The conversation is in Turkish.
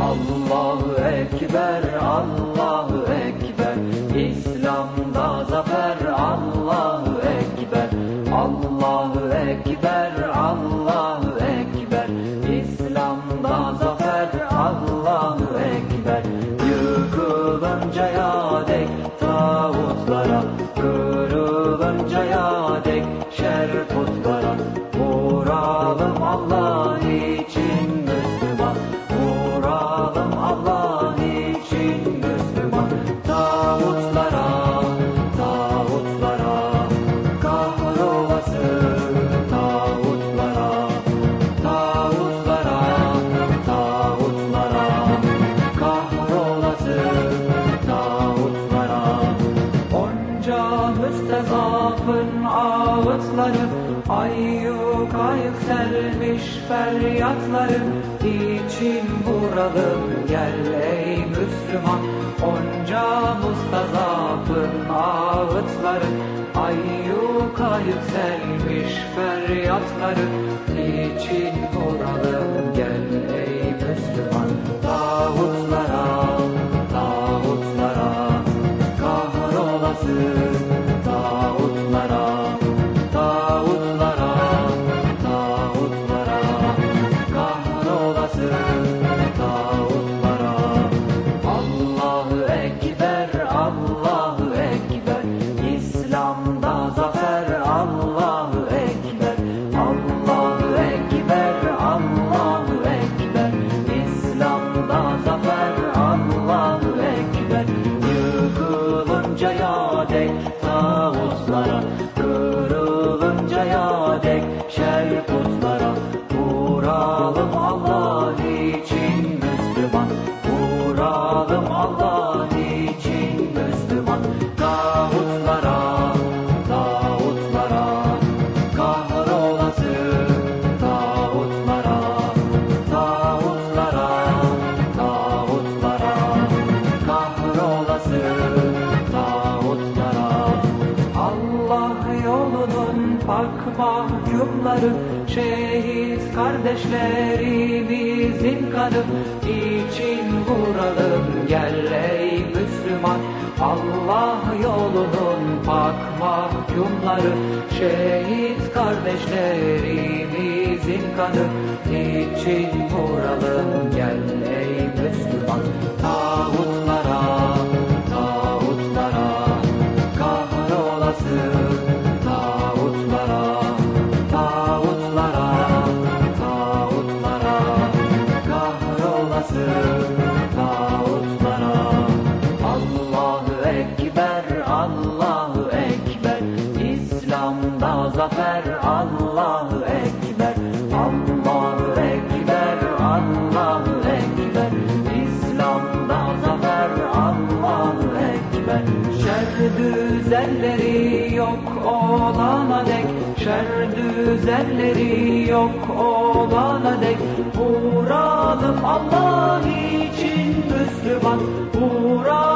Allahu Ekber. Dek tağutlara Kırılıncaya dek şer putlara Vuralım Allah müstezafın ağıtları Ayyuka yükselmiş feryatları. İçin vuralım gel ey Müslüman? Onca müstezafın ağıtları Ayyuka yükselmiş feryatları. İçin vuralım gel ey Müslüman? Tağutlara, Kırılıncaya dek şer mahkumları Şehit kardeşlerimizin kanı için vuralım. Gel ey Müslüman Allah yolunun pak mahkumları Şehit kardeşlerimizin kanı için vuralım. Gel ey zafer Allahu Ekber. Allahu Ekber, Allahu Ekber. İslam'da zafer Allahu Ekber. Şer düzenleri yok olana dek Şer düzenleri yok olana dek. Vuralım Allah için Müslüman. Vuralım